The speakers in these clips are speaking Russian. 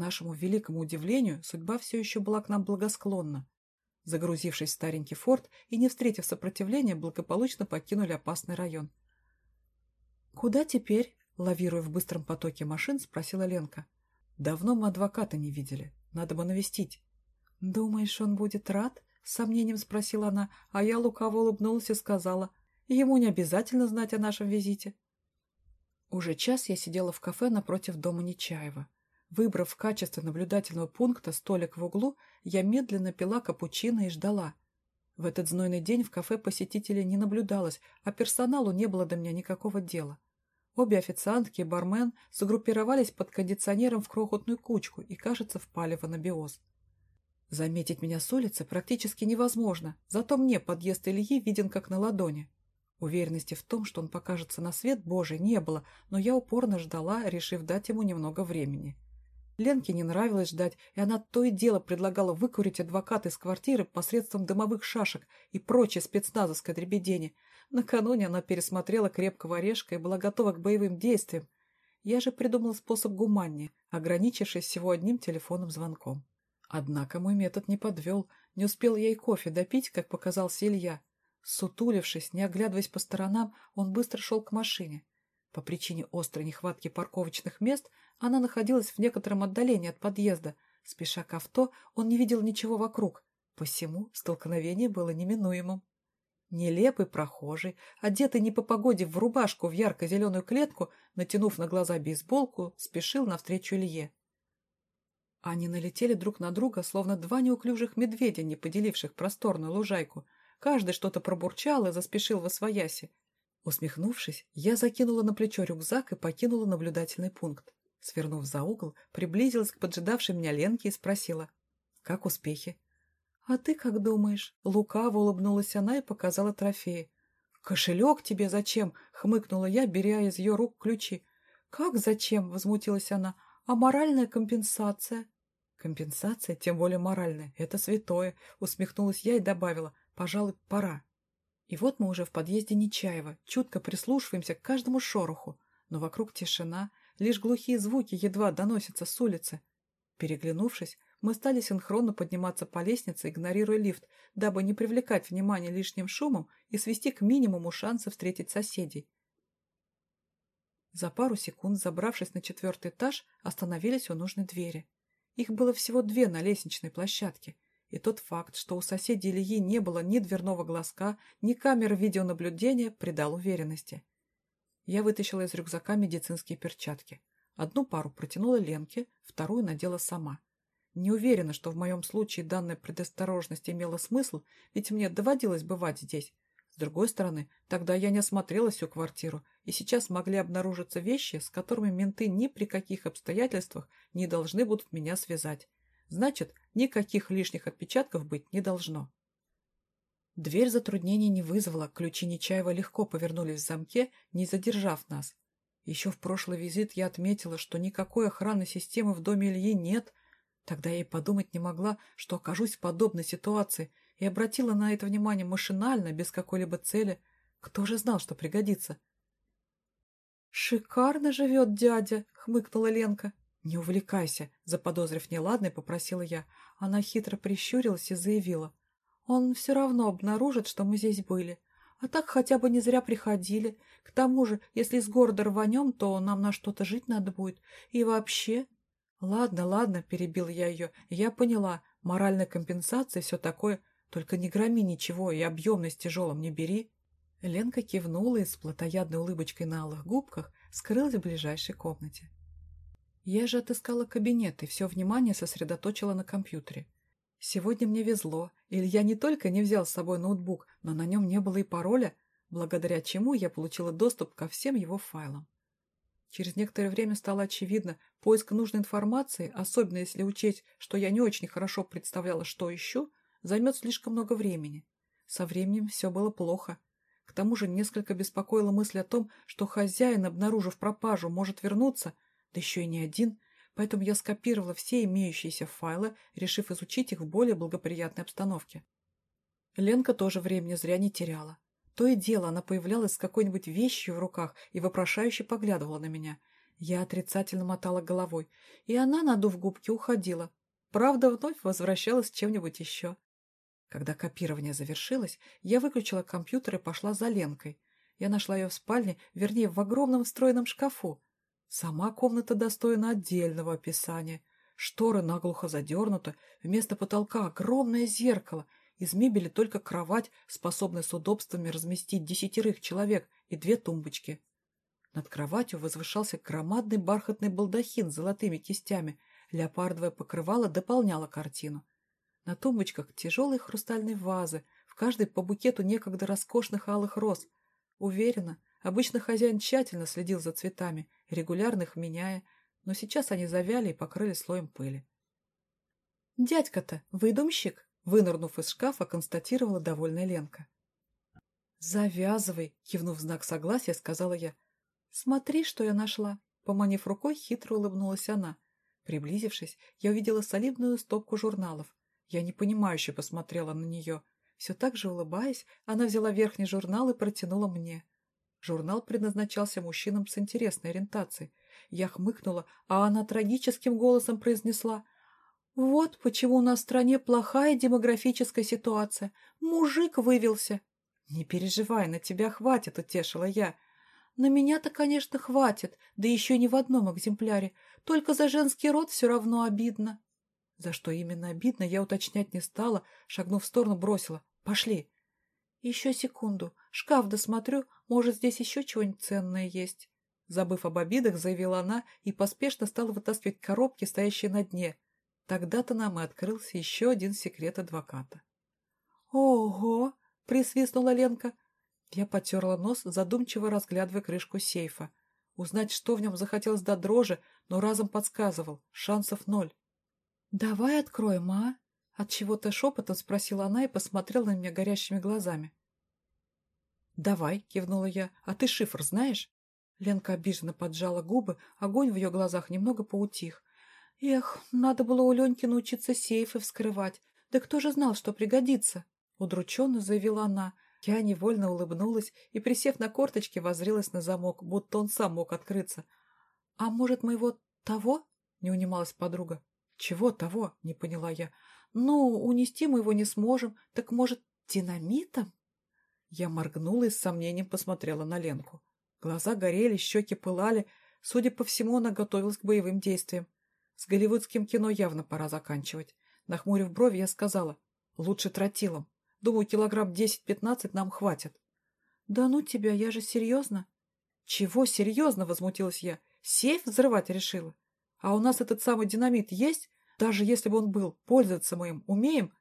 нашему великому удивлению, судьба все еще была к нам благосклонна. Загрузившись в старенький форт и не встретив сопротивления, благополучно покинули опасный район. «Куда теперь?» — лавируя в быстром потоке машин, спросила Ленка. «Давно мы адвоката не видели. Надо бы навестить». «Думаешь, он будет рад?» — с сомнением спросила она, а я лукаво улыбнулась и сказала. «Ему не обязательно знать о нашем визите». Уже час я сидела в кафе напротив дома Нечаева. Выбрав в качестве наблюдательного пункта столик в углу, я медленно пила капучино и ждала. В этот знойный день в кафе посетителей не наблюдалось, а персоналу не было до меня никакого дела. Обе официантки и бармен сгруппировались под кондиционером в крохотную кучку и, кажется, впали в анабиоз. Заметить меня с улицы практически невозможно, зато мне подъезд Ильи виден как на ладони. Уверенности в том, что он покажется на свет Божий, не было, но я упорно ждала, решив дать ему немного времени. Ленке не нравилось ждать, и она то и дело предлагала выкурить адвоката из квартиры посредством дымовых шашек и прочей спецназовской дребедени. Накануне она пересмотрела крепкого орешка и была готова к боевым действиям. Я же придумал способ гуманнее, ограничившись всего одним телефонным звонком. Однако мой метод не подвел. Не успел я и кофе допить, как показался Илья. Сутулившись, не оглядываясь по сторонам, он быстро шел к машине. По причине острой нехватки парковочных мест она находилась в некотором отдалении от подъезда. Спеша к авто, он не видел ничего вокруг. Посему столкновение было неминуемым. Нелепый прохожий, одетый не по погоде в рубашку в ярко-зеленую клетку, натянув на глаза бейсболку, спешил навстречу Илье. Они налетели друг на друга, словно два неуклюжих медведя, не поделивших просторную лужайку. Каждый что-то пробурчал и заспешил во свояси. Усмехнувшись, я закинула на плечо рюкзак и покинула наблюдательный пункт. Свернув за угол, приблизилась к поджидавшей меня Ленке и спросила. «Как успехи?» «А ты как думаешь?» Лукаво улыбнулась она и показала трофеи. «Кошелек тебе зачем?» — хмыкнула я, беря из ее рук ключи. «Как зачем?» — возмутилась она. «А моральная компенсация?» «Компенсация, тем более моральная, это святое», — усмехнулась я и добавила. «Пожалуй, пора». И вот мы уже в подъезде Нечаева, чутко прислушиваемся к каждому шороху, но вокруг тишина, лишь глухие звуки едва доносятся с улицы. Переглянувшись, мы стали синхронно подниматься по лестнице, игнорируя лифт, дабы не привлекать внимание лишним шумом и свести к минимуму шансы встретить соседей. За пару секунд, забравшись на четвертый этаж, остановились у нужной двери. Их было всего две на лестничной площадке — и тот факт, что у соседей Ильи не было ни дверного глазка, ни камеры видеонаблюдения, придал уверенности. Я вытащила из рюкзака медицинские перчатки. Одну пару протянула Ленке, вторую надела сама. Не уверена, что в моем случае данная предосторожность имела смысл, ведь мне доводилось бывать здесь. С другой стороны, тогда я не осмотрела всю квартиру, и сейчас могли обнаружиться вещи, с которыми менты ни при каких обстоятельствах не должны будут меня связать. Значит, никаких лишних отпечатков быть не должно. Дверь затруднений не вызвала, ключи Нечаева легко повернулись в замке, не задержав нас. Еще в прошлый визит я отметила, что никакой охранной системы в доме Ильи нет. Тогда я и подумать не могла, что окажусь в подобной ситуации, и обратила на это внимание машинально, без какой-либо цели. Кто же знал, что пригодится? «Шикарно живет дядя!» — хмыкнула Ленка. «Не увлекайся», — заподозрив неладное, попросила я. Она хитро прищурилась и заявила. «Он все равно обнаружит, что мы здесь были. А так хотя бы не зря приходили. К тому же, если с города рванем, то нам на что-то жить надо будет. И вообще...» «Ладно, ладно», — перебил я ее. «Я поняла. Моральная компенсация, все такое. Только не громи ничего и объемность тяжелым не бери». Ленка кивнула и с плотоядной улыбочкой на алых губках скрылась в ближайшей комнате. Я же отыскала кабинет и все внимание сосредоточила на компьютере. Сегодня мне везло. Илья не только не взял с собой ноутбук, но на нем не было и пароля, благодаря чему я получила доступ ко всем его файлам. Через некоторое время стало очевидно, поиск нужной информации, особенно если учесть, что я не очень хорошо представляла, что ищу, займет слишком много времени. Со временем все было плохо. К тому же несколько беспокоила мысль о том, что хозяин, обнаружив пропажу, может вернуться – да еще и не один, поэтому я скопировала все имеющиеся файлы, решив изучить их в более благоприятной обстановке. Ленка тоже времени зря не теряла. То и дело она появлялась с какой-нибудь вещью в руках и вопрошающе поглядывала на меня. Я отрицательно мотала головой, и она, надув губки, уходила. Правда, вновь возвращалась чем-нибудь еще. Когда копирование завершилось, я выключила компьютер и пошла за Ленкой. Я нашла ее в спальне, вернее, в огромном встроенном шкафу. Сама комната достойна отдельного описания. Шторы наглухо задернуты, вместо потолка огромное зеркало, из мебели только кровать, способная с удобствами разместить десятерых человек, и две тумбочки. Над кроватью возвышался громадный бархатный балдахин с золотыми кистями, леопардовое покрывало дополняло картину. На тумбочках тяжелые хрустальные вазы, в каждой по букету некогда роскошных алых роз. Уверена, обычно хозяин тщательно следил за цветами, регулярно их меняя, но сейчас они завяли и покрыли слоем пыли. «Дядька-то выдумщик!» — вынырнув из шкафа, констатировала довольная Ленка. «Завязывай!» — кивнув знак согласия, сказала я. «Смотри, что я нашла!» Поманив рукой, хитро улыбнулась она. Приблизившись, я увидела солидную стопку журналов. Я непонимающе посмотрела на нее. Все так же улыбаясь, она взяла верхний журнал и протянула мне. Журнал предназначался мужчинам с интересной ориентацией. Я хмыкнула, а она трагическим голосом произнесла «Вот почему у нас в стране плохая демографическая ситуация. Мужик вывелся». «Не переживай, на тебя хватит», — утешила я. «На меня-то, конечно, хватит, да еще не в одном экземпляре. Только за женский род все равно обидно». За что именно обидно, я уточнять не стала, шагнув в сторону, бросила. «Пошли». «Еще секунду. Шкаф досмотрю, может, здесь еще чего-нибудь ценное есть». Забыв об обидах, заявила она и поспешно стала вытаскивать коробки, стоящие на дне. Тогда-то нам и открылся еще один секрет адвоката. «Ого!» — присвистнула Ленка. Я потерла нос, задумчиво разглядывая крышку сейфа. Узнать, что в нем захотелось до дрожи, но разом подсказывал. Шансов ноль. «Давай откроем, а?» Отчего-то шепотом спросила она и посмотрела на меня горящими глазами. «Давай», — кивнула я. «А ты шифр знаешь?» Ленка обиженно поджала губы, огонь в ее глазах немного поутих. «Эх, надо было у Леньки научиться сейфы вскрывать. Да кто же знал, что пригодится?» Удрученно заявила она. Я невольно улыбнулась и, присев на корточки, возрилась на замок, будто он сам мог открыться. «А может, мы его того?» — не унималась подруга. «Чего того?» — не поняла я. «Ну, унести мы его не сможем. Так, может, динамитом?» Я моргнула и с сомнением посмотрела на Ленку. Глаза горели, щеки пылали. Судя по всему, она готовилась к боевым действиям. С голливудским кино явно пора заканчивать. Нахмурив брови, я сказала, лучше тротилом. Думаю, килограмм десять-пятнадцать нам хватит. Да ну тебя, я же серьезно? Чего серьезно, возмутилась я. Сейф взрывать решила. А у нас этот самый динамит есть? Даже если бы он был, пользоваться мы им умеем?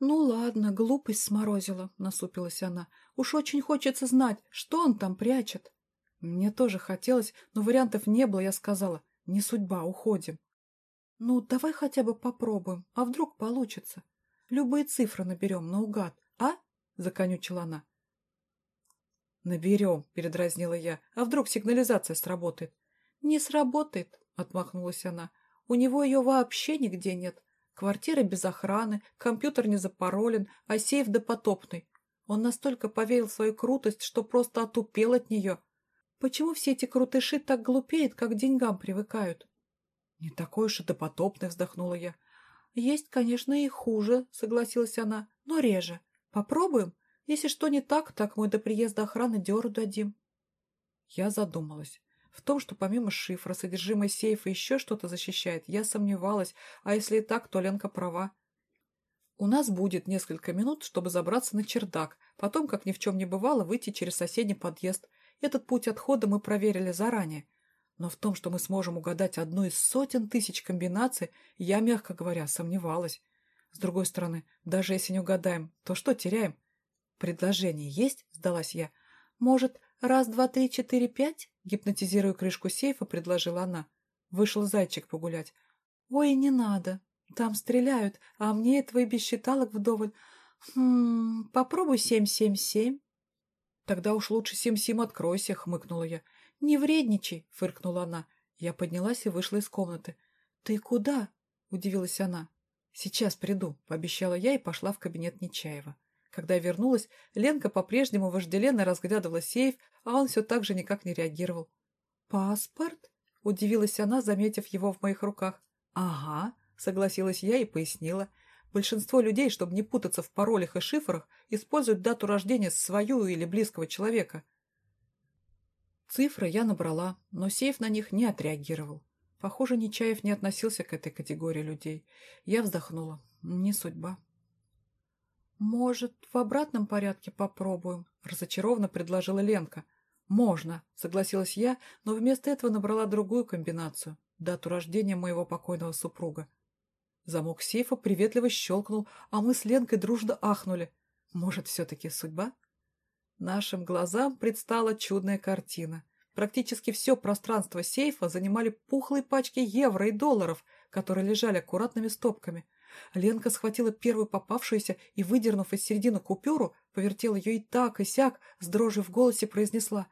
«Ну ладно, глупость сморозила», — насупилась она. «Уж очень хочется знать, что он там прячет». Мне тоже хотелось, но вариантов не было, я сказала. «Не судьба, уходим». «Ну, давай хотя бы попробуем, а вдруг получится? Любые цифры наберем наугад, а?» — законючила она. «Наберем», — передразнила я. «А вдруг сигнализация сработает?» «Не сработает», — отмахнулась она. «У него ее вообще нигде нет. Квартира без охраны, компьютер не запаролен, а сейф допотопный. Он настолько поверил в свою крутость, что просто отупел от нее. Почему все эти крутыши так глупеют, как к деньгам привыкают? Не такой уж и допотопный, вздохнула я. Есть, конечно, и хуже, согласилась она, но реже. Попробуем? Если что не так, так мы до приезда охраны дёру дадим. Я задумалась. В том, что помимо шифра, содержимое сейфа еще что-то защищает, я сомневалась, а если и так, то Ленка права. У нас будет несколько минут, чтобы забраться на чердак, потом, как ни в чем не бывало, выйти через соседний подъезд. Этот путь отхода мы проверили заранее. Но в том, что мы сможем угадать одну из сотен тысяч комбинаций, я, мягко говоря, сомневалась. С другой стороны, даже если не угадаем, то что теряем? Предложение есть? Сдалась я. Может, раз, два, три, четыре, пять? Гипнотизируя крышку сейфа, предложила она. Вышел зайчик погулять. «Ой, не надо. Там стреляют, а мне этого и без считалок вдоволь. Хм, попробуй семь-семь-семь». «Тогда уж лучше сим-сим откройся», — хмыкнула я. «Не вредничай», — фыркнула она. Я поднялась и вышла из комнаты. «Ты куда?» — удивилась она. «Сейчас приду», — пообещала я и пошла в кабинет Нечаева. Когда я вернулась, Ленка по-прежнему вожделенно разглядывала сейф, а он все так же никак не реагировал. «Паспорт?» — удивилась она, заметив его в моих руках. «Ага», — согласилась я и пояснила. «Большинство людей, чтобы не путаться в паролях и шифрах, используют дату рождения свою или близкого человека». Цифры я набрала, но сейф на них не отреагировал. Похоже, Нечаев не относился к этой категории людей. Я вздохнула. Не судьба. «Может, в обратном порядке попробуем?» — разочарованно предложила Ленка. «Можно», — согласилась я, но вместо этого набрала другую комбинацию — дату рождения моего покойного супруга. Замок сейфа приветливо щелкнул, а мы с Ленкой дружно ахнули. Может, все-таки судьба? Нашим глазам предстала чудная картина. Практически все пространство сейфа занимали пухлые пачки евро и долларов, которые лежали аккуратными стопками. Ленка схватила первую попавшуюся и, выдернув из середины купюру, повертела ее и так, и сяк, с дрожью в голосе произнесла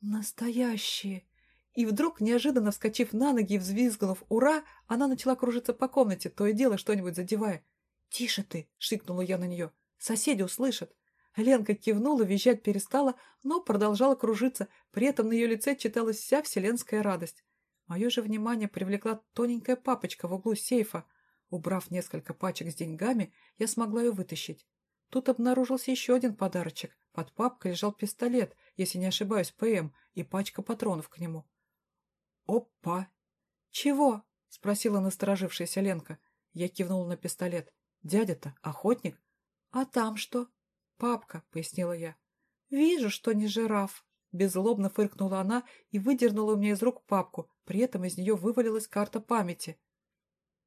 «Настоящие!» И вдруг, неожиданно вскочив на ноги и взвизгнув «Ура!», она начала кружиться по комнате, то и дело что-нибудь задевая. «Тише ты!» — шикнула я на нее. «Соседи услышат!» Ленка кивнула, визжать перестала, но продолжала кружиться, при этом на ее лице читалась вся вселенская радость. Мое же внимание привлекла тоненькая папочка в углу сейфа. Убрав несколько пачек с деньгами, я смогла ее вытащить. Тут обнаружился еще один подарочек. Под папкой лежал пистолет, если не ошибаюсь, ПМ, и пачка патронов к нему. «Опа!» «Чего?» — спросила насторожившаяся Ленка. Я кивнула на пистолет. «Дядя-то охотник?» «А там что?» «Папка», — пояснила я. «Вижу, что не жираф», — беззлобно фыркнула она и выдернула у меня из рук папку, при этом из нее вывалилась карта памяти.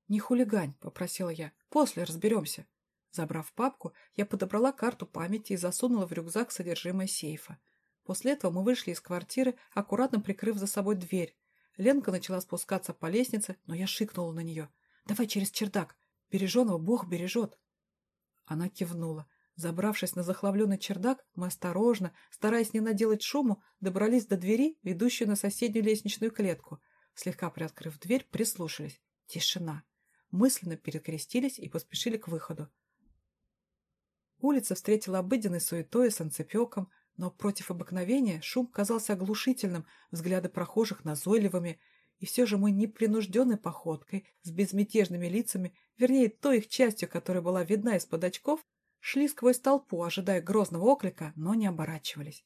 «Не хулигань», — попросила я. «После разберемся». Забрав папку, я подобрала карту памяти и засунула в рюкзак содержимое сейфа. После этого мы вышли из квартиры, аккуратно прикрыв за собой дверь. Ленка начала спускаться по лестнице, но я шикнула на нее. «Давай через чердак. Береженого Бог бережет». Она кивнула. Забравшись на захлавленный чердак, мы осторожно, стараясь не наделать шуму, добрались до двери, ведущей на соседнюю лестничную клетку. Слегка приоткрыв дверь, прислушались. Тишина. Мысленно перекрестились и поспешили к выходу. Улица встретила обыденной суетой и санцепеком, но против обыкновения шум казался оглушительным, взгляды прохожих назойливыми, и все же мы непринужденной походкой, с безмятежными лицами, вернее, той их частью, которая была видна из-под очков, Шли сквозь толпу, ожидая грозного оклика, но не оборачивались.